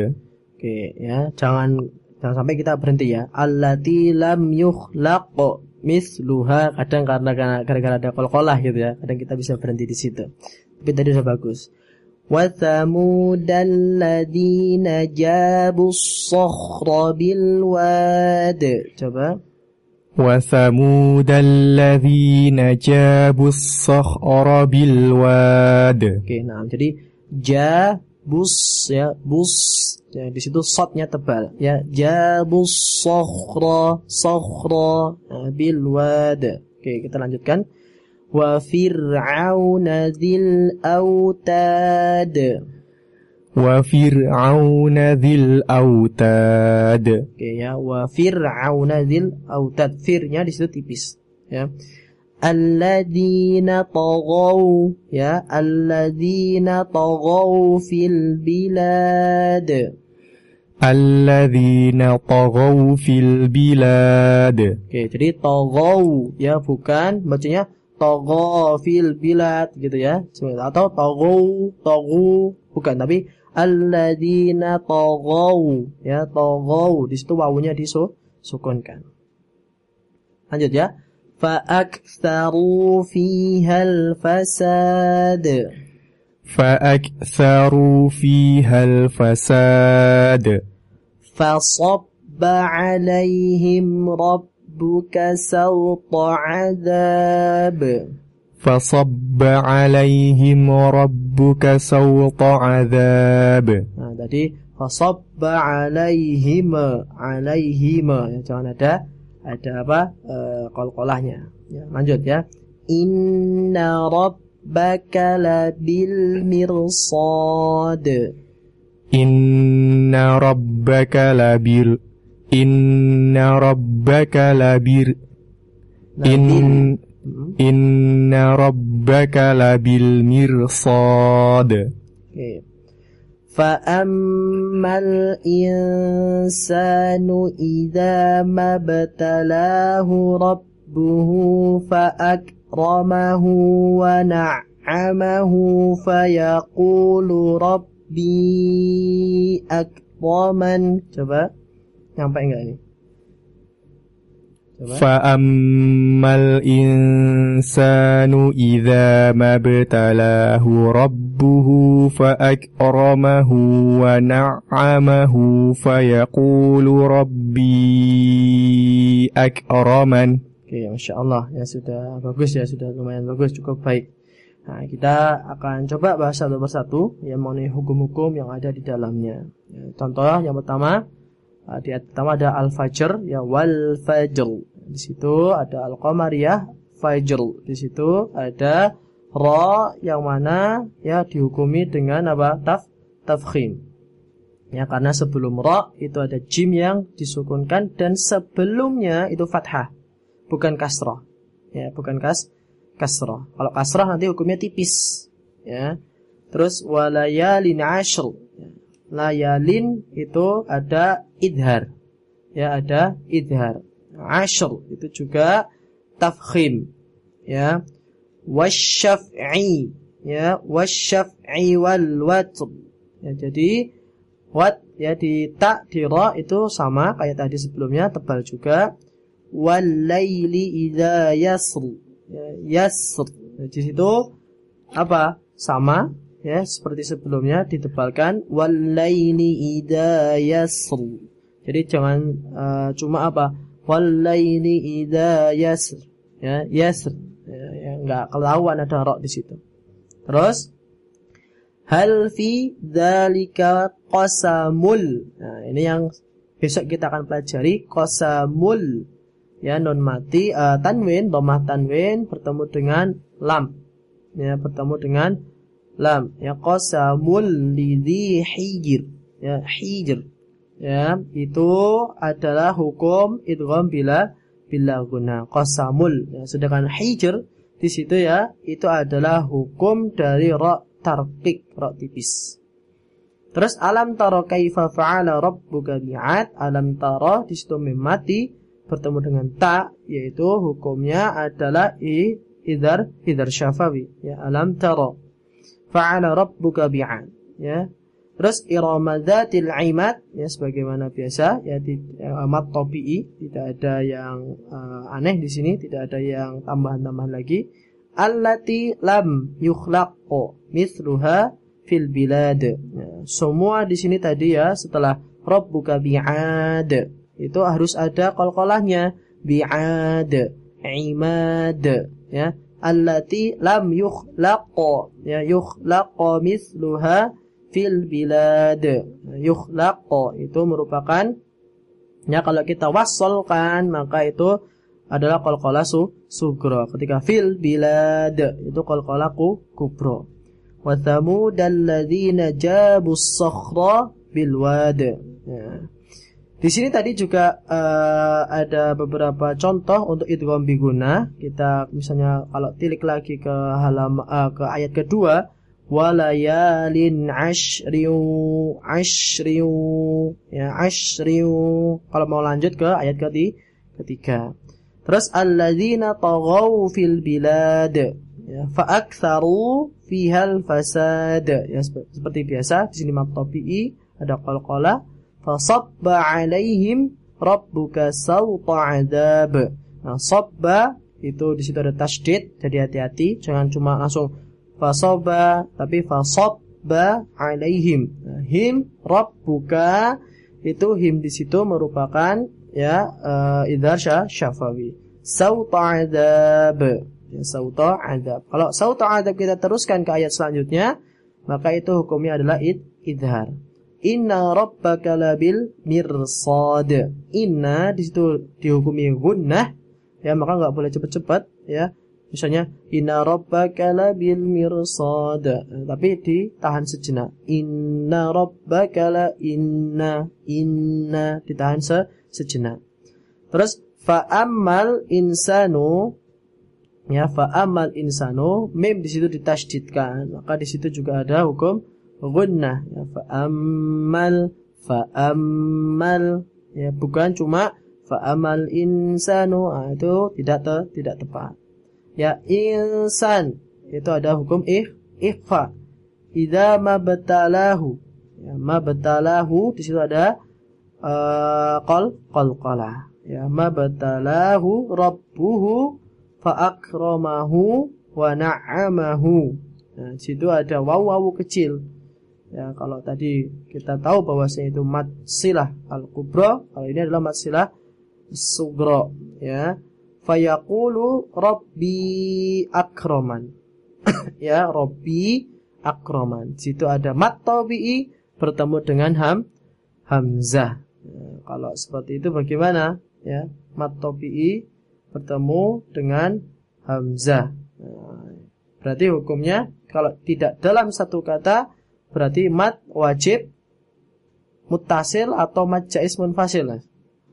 Speaker 2: oke ya. Jangan jangan sampai kita berhenti ya. allati lam yukhlaq misluha kadang karena gara-gara ada kolkolah gitu ya. Kadang kita bisa berhenti di situ. Tapi tadi sudah bagus. Wa thamudal ladzina jabus sakhra bil wad. Coba.
Speaker 3: وثمود الذين جابوا الصخر بالواد
Speaker 2: Oke, nah jadi jabus ya, bus ya di situ sotnya tebal ya jabus sokhra sokhra nah, bil wad oke kita lanjutkan wa fir'auna dzil autad
Speaker 3: wa fir'auna dzil autad
Speaker 2: oke okay, ya wa fir'auna dzil autad firnya di situ tipis ya. alladzina taghaw ya. alladzina taghaw fil bilad
Speaker 3: Alladzina taghaw fil bilad.
Speaker 2: Oke, okay, jadi taghaw ya. Bukan bacanya togo fil bilad gitu ya. Atau togau, togu bukan tapi alladzina togau ya togau di situ wawunya disukunkan. Lanjut ya. فأكثروا فيها الفساد
Speaker 3: فأكثروا فيها الفساد
Speaker 2: فصب عليهم ربك سوط عذاب
Speaker 3: فصب عليهم ربك سوط عذاب
Speaker 2: Nah, tadi fasabba alaihim alaihim ya jangan ada ada apa eh, qalqalahnya. Ya, lanjut ya. Inna rabbaka labil mirsad.
Speaker 3: إن ربك لبير إن ربك لبير إن إن ربك لبالمرصاد.
Speaker 2: فأما الإنسان إذا ما ابتلاه ربه فأكرمه ونعمه فيقول ربي أكرمن. coba nyampe enggak ini coba
Speaker 3: فأما الإنسان إذا ما ابتلاه ربه فأكرمه ونعمه فيقول ربي أكرمن
Speaker 2: Oke, masya Allah ya sudah bagus ya sudah lumayan bagus cukup baik. Nah kita akan coba bahas satu persatu yang mengenai hukum-hukum yang ada di dalamnya. Ya, contoh yang pertama ah, di ayat pertama ada al fajr ya wal fajr. Di situ ada al qamariyah fajr. Di situ ada ra yang mana ya dihukumi dengan apa taf tafkhim. Ya karena sebelum ra itu ada jim yang disukunkan dan sebelumnya itu fathah bukan kasrah. Ya, bukan kas kasrah. Kalau kasrah nanti hukumnya tipis. Ya. Terus walayalin ashr. Ya. Layalin itu ada idhar. Ya, ada idhar. Ashr itu juga tafkhim. Ya. Wasyaf'i. Ya, wasyaf'i wal watr. Ya, jadi wat ya di ta di ra itu sama kayak tadi sebelumnya tebal juga walaili idza yasr ya, yasr di situ apa sama ya seperti sebelumnya ditebalkan walaili idza yasr jadi jangan uh, cuma apa walaili idza yasr ya yasr ya, ya enggak kelawan ada ra di situ Terus hal fi dzalika qasamul. Nah, ini yang besok kita akan pelajari qasamul. Ya, non mati uh, tanwin, domah tanwin bertemu dengan lam. Ya, bertemu dengan lam. Ya, qasamul lidhi hijir. Ya, hijir. Ya, itu adalah hukum idgham bila bila guna qasamul. Ya, sedangkan hijr di situ ya itu adalah hukum dari ra tarqiq ra tipis. Terus alam taro kaifa fa'ala rabbuka bi'ad alam taro di situ memati bertemu dengan ta yaitu hukumnya adalah i idar idar syafawi ya alam taro fa'ala rabbuka bi'ad ya Terus irama dzatil imad ya sebagaimana biasa ya di ya, amat tabii tidak ada yang uh, aneh di sini, tidak ada yang tambahan-tambahan lagi. Allati lam yukhlaqu mithluha fil bilad. Ya, semua di sini tadi ya setelah rabbuka bi'ad itu harus ada qalqalahnya bi'ad imad ya allati lam yukhlaqu ya yukhlaqu mithluha fil bilad. Yukhlaq itu merupakan ya kalau kita wasolkan maka itu adalah qalqalah su sugro ketika fil bilad itu qalqalah ku kubro. Wa thamud alladzina jabus sakhra bil wad. Ya. Di sini tadi juga uh, ada beberapa contoh untuk idgham biguna. Kita misalnya kalau tilik lagi ke halaman uh, ke ayat kedua walayalin ashriu ashriu ya ashriu kalau mau lanjut ke ayat ketiga. Terus alladzina taghaw fil bilad ya fa aktsaru fiha fasad ya seperti biasa di sini maqtabi ada qalqala fa sabba alaihim rabbuka sawta adab nah sabba itu di situ ada tasydid jadi hati-hati jangan cuma langsung fasoba tapi fasobba alaihim nah, him rabbuka itu him di situ merupakan ya uh, idhar syafawi. sauta adab ya, sauta adab kalau sauta adab kita teruskan ke ayat selanjutnya maka itu hukumnya adalah id idhar Inna rabbaka labil mirsad. Inna di situ dihukumi gunnah ya maka nggak boleh cepat-cepat ya Misalnya inna rabbaka labil mirsad. Tapi ditahan sejenak. Inna rabbaka la inna inna ditahan se sejenak. Terus fa'amal insanu ya fa'amal insanu mim di situ ditasydidkan. Maka di situ juga ada hukum gunnah ya fa'amal fa'amal ya bukan cuma fa'amal insanu. Ah, itu tidak te, tidak tepat. Ya insan. Itu ada hukum ih ikhfa. Idza mabtalahu ya mabtalahu di situ ada uh, qal qalqala ya mabtalahu rabbuhu fa akramahu wa na'amahu. Nah di situ ada waw waw kecil ya kalau tadi kita tahu bahwasanya itu mat silah al kubra kalau ini adalah mat silah sugro ya. Fayaqulu rabbi akraman ya rabbi akraman situ ada mat tabi'i bertemu dengan ham hamzah. Ya, kalau seperti itu bagaimana? Ya mat tabi'i bertemu dengan hamzah. Nah, berarti hukumnya kalau tidak dalam satu kata berarti mat wajib mutasil atau mat jais munfasil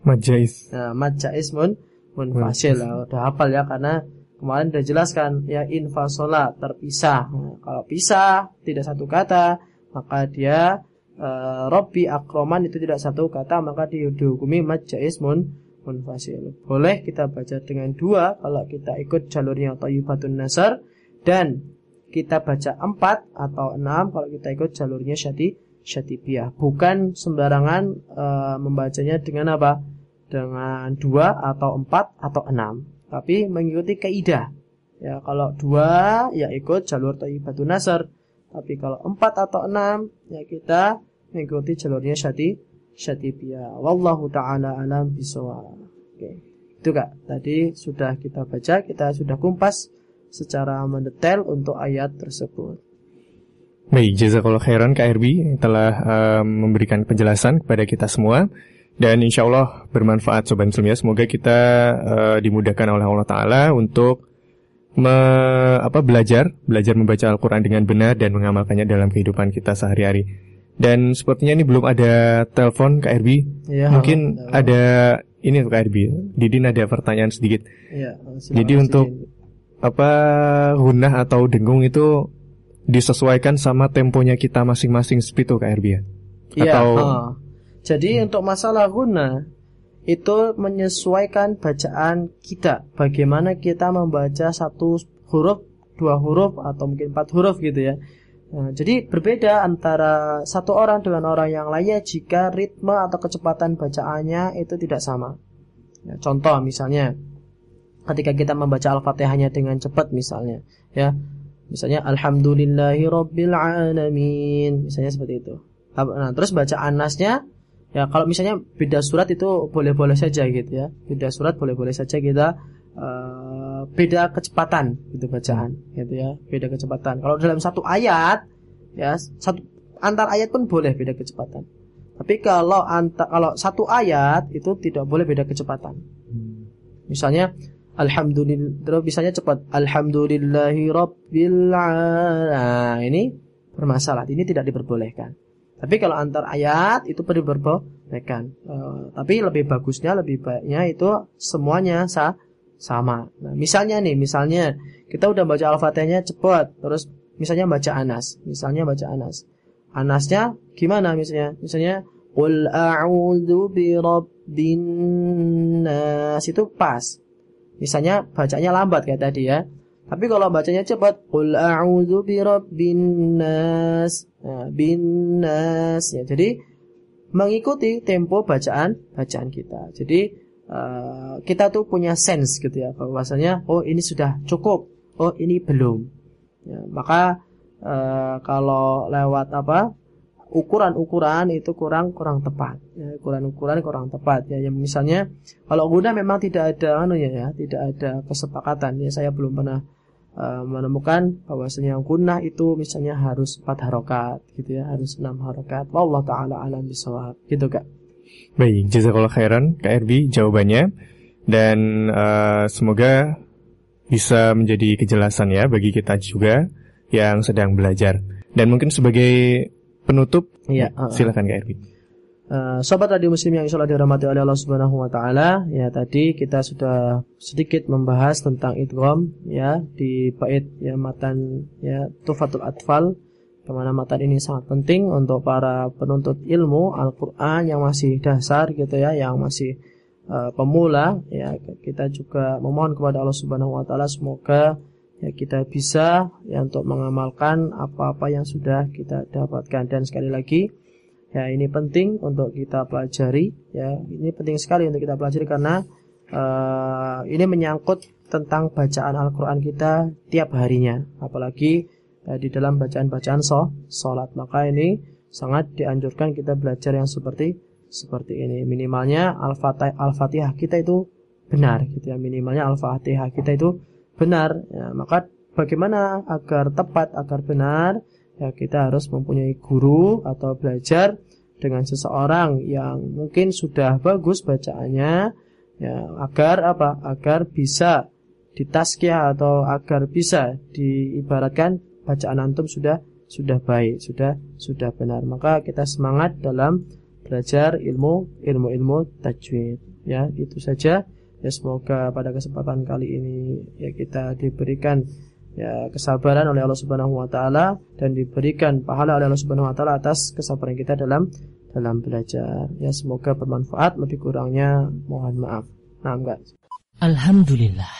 Speaker 3: mat jais
Speaker 2: nah mat jais mun munfasil lah udah hafal ya karena kemarin udah jelaskan ya infasola terpisah. Nah, kalau pisah tidak satu kata maka dia e, Robbi akroman itu tidak satu kata maka di, dihukumi majais mun munfasil boleh kita baca dengan dua kalau kita ikut jalurnya Tayyibatun Nasar dan kita baca empat atau enam kalau kita ikut jalurnya Syati Syatibiyah bukan sembarangan e, membacanya dengan apa dengan dua atau empat atau enam, tapi mengikuti kaidah. Ya, kalau dua ya ikut jalur Thayyibatun Nasr, tapi kalau empat atau enam ya kita mengikuti jalurnya Syati Syatibiyah. Wallahu taala alam bisawab. Oke. Itu Kak, tadi sudah kita baca, kita sudah kumpas secara mendetail untuk ayat tersebut.
Speaker 3: Baik, jazakallah khairan KRB yang telah um, memberikan penjelasan kepada kita semua dan insya Allah bermanfaat Sobat Muslim ya. Semoga kita uh, dimudahkan oleh Allah Ta'ala untuk me, apa, belajar, belajar membaca Al-Quran dengan benar dan mengamalkannya dalam kehidupan kita sehari-hari. Dan sepertinya ini belum ada telepon KRB.
Speaker 2: Ya,
Speaker 3: Mungkin ada ini untuk KRB. Didin ada pertanyaan sedikit.
Speaker 2: Ya,
Speaker 3: Jadi untuk apa hunah atau dengung itu disesuaikan sama temponya kita masing-masing seperti itu KRB ya?
Speaker 2: Iya.
Speaker 3: Atau
Speaker 2: ah. Jadi untuk masalah guna itu menyesuaikan bacaan kita. Bagaimana kita membaca satu huruf, dua huruf atau mungkin empat huruf gitu ya. Nah, jadi berbeda antara satu orang dengan orang yang lainnya jika ritme atau kecepatan bacaannya itu tidak sama. Ya, contoh misalnya ketika kita membaca Al-Fatihahnya dengan cepat misalnya, ya. Misalnya alhamdulillahi rabbil alamin, misalnya seperti itu. Nah, terus baca anasnya ya kalau misalnya beda surat itu boleh-boleh saja gitu ya. Beda surat boleh-boleh saja kita uh, beda kecepatan gitu bacaan gitu ya. Beda kecepatan. Kalau dalam satu ayat ya satu antar ayat pun boleh beda kecepatan. Tapi kalau antar kalau satu ayat itu tidak boleh beda kecepatan. Misalnya Alhamdulillah. Terus bisanya cepat. Alhamdulillahi Rabbil Nah ini bermasalah Ini tidak diperbolehkan. Tapi kalau antar ayat itu diperbolehkan. Uh, Tapi lebih bagusnya Lebih baiknya itu semuanya sah, sama. Nah, Misalnya nih Misalnya kita udah baca Al-Fatihahnya cepat Terus misalnya baca Anas. Misalnya baca Anas. Anasnya gimana misalnya? Misalnya Qul a'udhu bi rabbin nas. Itu pas Misalnya bacanya lambat kayak tadi ya. Tapi kalau bacanya cepat, qul a'udzu birabbin. Nah, nas ya. Jadi mengikuti tempo bacaan bacaan kita. Jadi uh, kita tuh punya sense gitu ya bahwasanya oh ini sudah cukup, oh ini belum. Ya, maka uh, kalau lewat apa? Ukuran-ukuran itu kurang kurang tepat. Ya, ukuran-ukuran kurang tepat. Ya yang misalnya kalau guna memang tidak ada anu ya, ya tidak ada kesepakatan. Ya saya belum pernah uh, menemukan bahwasanya guna itu misalnya harus 4 harokat gitu ya harus 6 harokat. Allah taala alam bisawab gitu kak.
Speaker 3: Baik, jazakallah khairan KRB jawabannya. Dan uh, semoga bisa menjadi kejelasan ya bagi kita juga yang sedang belajar. Dan mungkin sebagai penutup,
Speaker 2: Iya, uh,
Speaker 3: silakan KRB.
Speaker 2: Uh, sobat radio muslim yang insyaallah dirahmati oleh Allah Subhanahu wa taala, ya tadi kita sudah sedikit membahas tentang idgham ya di bait ya matan ya Tufatul Atfal Ke mana matan ini sangat penting untuk para penuntut ilmu Al-Quran yang masih dasar gitu ya, yang masih uh, pemula ya kita juga memohon kepada Allah Subhanahu Wa Taala semoga ya kita bisa ya untuk mengamalkan apa-apa yang sudah kita dapatkan. Dan sekali lagi ya ini penting untuk kita pelajari ya. Ini penting sekali untuk kita pelajari karena uh, ini menyangkut tentang bacaan Al-Quran kita tiap harinya. Apalagi ya, di dalam bacaan-bacaan so, sholat. Maka ini sangat dianjurkan kita belajar yang seperti seperti ini. Minimalnya al-fatihah kita itu benar gitu ya. Minimalnya al-fatihah kita itu benar ya, maka bagaimana agar tepat agar benar ya kita harus mempunyai guru atau belajar dengan seseorang yang mungkin sudah bagus bacaannya ya agar apa agar bisa ditaskiah atau agar bisa diibaratkan bacaan antum sudah sudah baik, sudah sudah benar. Maka kita semangat dalam belajar ilmu ilmu-ilmu tajwid. Ya, itu saja. Ya semoga pada kesempatan kali ini ya kita diberikan ya kesabaran oleh Allah Subhanahu wa taala dan diberikan pahala oleh Allah Subhanahu wa taala atas kesabaran kita dalam dalam belajar. Ya semoga bermanfaat, lebih kurangnya mohon maaf. Nah, enggak.
Speaker 7: Alhamdulillah,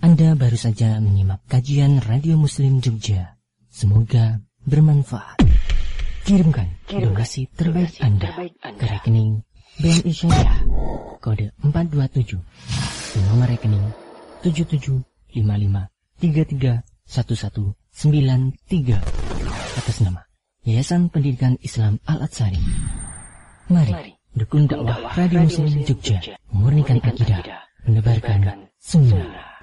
Speaker 7: Anda baru saja menyimak kajian Radio Muslim Jogja. Semoga bermanfaat. Kirimkan donasi terbaik Anda ke rekening BNI Syariah kode 427 nomor rekening 7755331193 atas nama Yayasan Pendidikan Islam Al-Atsari. Mari dukung dakwah Radio Muslim Jogja, memurnikan akidah, menebarkan sunnah.